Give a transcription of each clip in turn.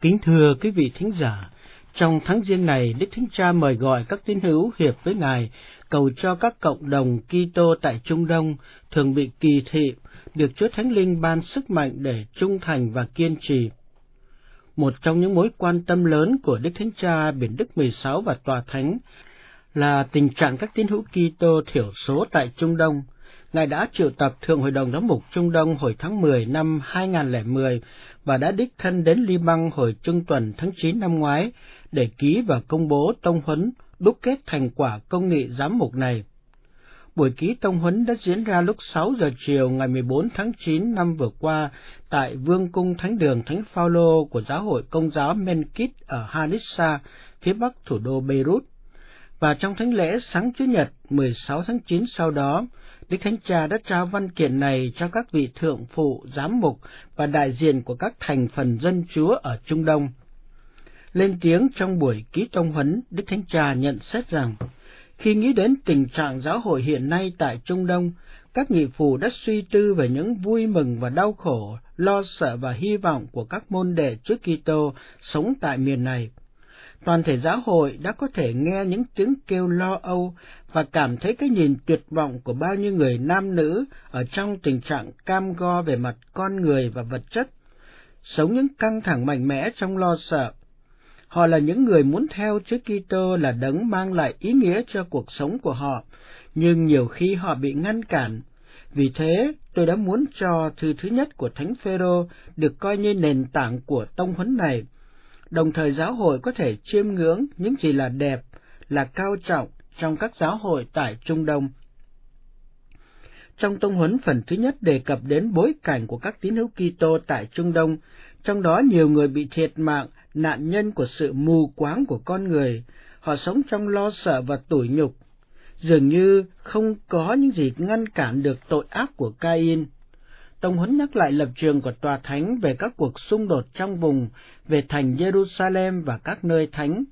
Kính thưa quý vị thính giả, trong tháng riêng này, Đức Thánh Cha mời gọi các tín hữu hiệp với Ngài cầu cho các cộng đồng Kitô tại Trung Đông thường bị kỳ thị được Chúa Thánh Linh ban sức mạnh để trung thành và kiên trì. Một trong những mối quan tâm lớn của Đức Thánh Cha Biển Đức 16 và Tòa Thánh là tình trạng các tín hữu Kitô thiểu số tại Trung Đông. Ngài đã triệu tập Thượng Hội đồng Giám mục Trung Đông hồi tháng 10 năm 2010 và đã đích thân đến Liban hồi trung tuần tháng 9 năm ngoái để ký và công bố tông huấn đúc kết thành quả công nghị giám mục này. Buổi ký tông huấn đã diễn ra lúc 6 giờ chiều ngày 14 tháng 9 năm vừa qua tại Vương cung Thánh đường Thánh Phaolô của Giáo hội Công giáo Menkit ở Hanissa, phía bắc thủ đô Beirut. Và trong thánh lễ sáng Chủ nhật 16 tháng 9 sau đó, Đức Thánh Cha đã trao văn kiện này cho các vị thượng phụ, giám mục và đại diện của các thành phần dân chúa ở Trung Đông. Lên tiếng trong buổi ký tông huấn, Đức Thánh Cha nhận xét rằng, khi nghĩ đến tình trạng giáo hội hiện nay tại Trung Đông, các nghị phụ đã suy tư về những vui mừng và đau khổ, lo sợ và hy vọng của các môn đệ trước Kitô sống tại miền này. Toàn thể giáo hội đã có thể nghe những tiếng kêu lo âu và cảm thấy cái nhìn tuyệt vọng của bao nhiêu người nam nữ ở trong tình trạng cam go về mặt con người và vật chất, sống những căng thẳng mạnh mẽ trong lo sợ, Họ là những người muốn theo Chúa Kitô là đấng mang lại ý nghĩa cho cuộc sống của họ, nhưng nhiều khi họ bị ngăn cản. Vì thế, tôi đã muốn cho thư thứ nhất của Thánh Phêrô được coi như nền tảng của tông huấn này. Đồng thời giáo hội có thể chiêm ngưỡng những gì là đẹp, là cao trọng trong các giáo hội tại Trung Đông. Trong tông huấn phần thứ nhất đề cập đến bối cảnh của các tín hữu Kitô tại Trung Đông, trong đó nhiều người bị thiệt mạng nạn nhân của sự mù quáng của con người, họ sống trong lo sợ và tủi nhục, dường như không có những gì ngăn cản được tội ác của Cain. Tông huấn nhắc lại lập trường của tòa thánh về các cuộc xung đột trong vùng, về thành Jerusalem và các nơi thánh.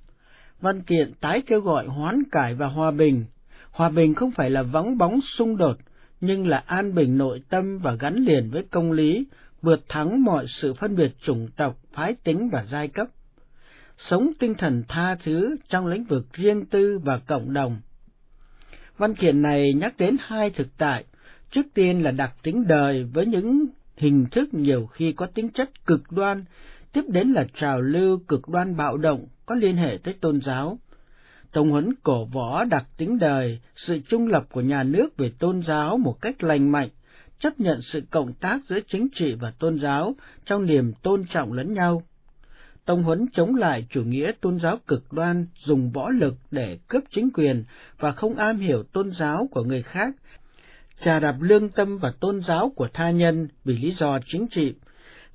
Văn kiện tái kêu gọi hoán cải và hòa bình. Hòa bình không phải là vắng bóng xung đột, nhưng là an bình nội tâm và gắn liền với công lý, vượt thắng mọi sự phân biệt chủng tộc, phái tính và giai cấp. Sống tinh thần tha thứ trong lĩnh vực riêng tư và cộng đồng. Văn kiện này nhắc đến hai thực tại, trước tiên là đặc tính đời với những hình thức nhiều khi có tính chất cực đoan, tiếp đến là trào lưu cực đoan bạo động có liên hệ tới tôn giáo. Tổng huấn cổ võ đặc tính đời, sự trung lập của nhà nước về tôn giáo một cách lành mạnh, chấp nhận sự cộng tác giữa chính trị và tôn giáo trong niềm tôn trọng lẫn nhau. Tông huấn chống lại chủ nghĩa tôn giáo cực đoan, dùng võ lực để cướp chính quyền và không am hiểu tôn giáo của người khác, trà đạp lương tâm và tôn giáo của tha nhân vì lý do chính trị.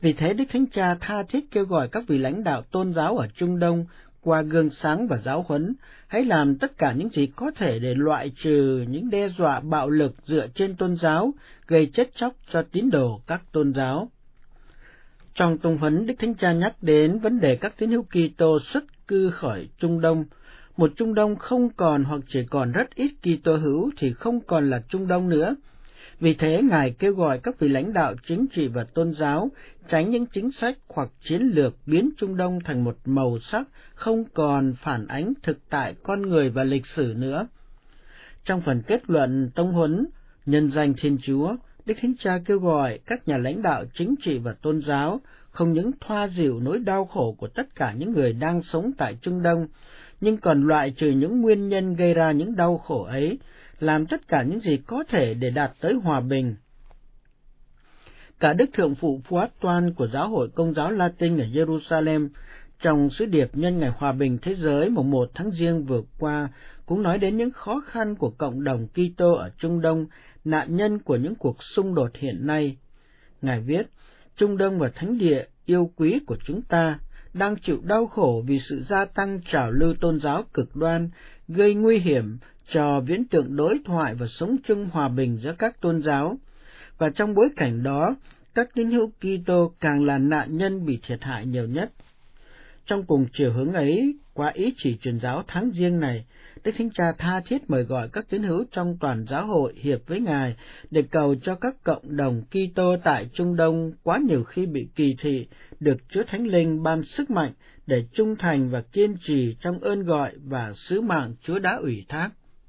Vì thế Đức Thánh Cha tha thiết kêu gọi các vị lãnh đạo tôn giáo ở Trung Đông qua gương sáng và giáo huấn, hãy làm tất cả những gì có thể để loại trừ những đe dọa bạo lực dựa trên tôn giáo, gây chết chóc cho tín đồ các tôn giáo. Trong tông huấn, Đức Thánh Cha nhắc đến vấn đề các tín hữu Kitô xuất cư khỏi Trung Đông. Một Trung Đông không còn hoặc chỉ còn rất ít Kitô hữu thì không còn là Trung Đông nữa. Vì thế, Ngài kêu gọi các vị lãnh đạo chính trị và tôn giáo tránh những chính sách hoặc chiến lược biến Trung Đông thành một màu sắc không còn phản ánh thực tại con người và lịch sử nữa. Trong phần kết luận tông huấn, nhân danh Thiên Chúa, Đức Thánh Cha kêu gọi các nhà lãnh đạo chính trị và tôn giáo không những thoa dịu nỗi đau khổ của tất cả những người đang sống tại Trung Đông, nhưng còn loại trừ những nguyên nhân gây ra những đau khổ ấy, làm tất cả những gì có thể để đạt tới hòa bình. Cả Đức Thượng Phụ Phuát Toan của Giáo hội Công giáo Latin ở Jerusalem trong sứ điệp nhân ngày hòa bình thế giới mùng 1 tháng Giêng vừa qua cũng nói đến những khó khăn của cộng đồng Kitô ở Trung Đông, nạn nhân của những cuộc xung đột hiện nay. Ngài viết, Trung Đông và Thánh Địa yêu quý của chúng ta đang chịu đau khổ vì sự gia tăng trào lưu tôn giáo cực đoan, gây nguy hiểm cho viễn tượng đối thoại và sống chung hòa bình giữa các tôn giáo. Và trong bối cảnh đó, các tín hữu Kitô càng là nạn nhân bị thiệt hại nhiều nhất. Trong cùng chiều hướng ấy, qua ý chỉ truyền giáo tháng riêng này, Đức Thánh Cha tha thiết mời gọi các tín hữu trong toàn giáo hội hiệp với Ngài để cầu cho các cộng đồng Kitô tại Trung Đông quá nhiều khi bị kỳ thị được Chúa Thánh Linh ban sức mạnh để trung thành và kiên trì trong ơn gọi và sứ mạng Chúa đã ủy thác.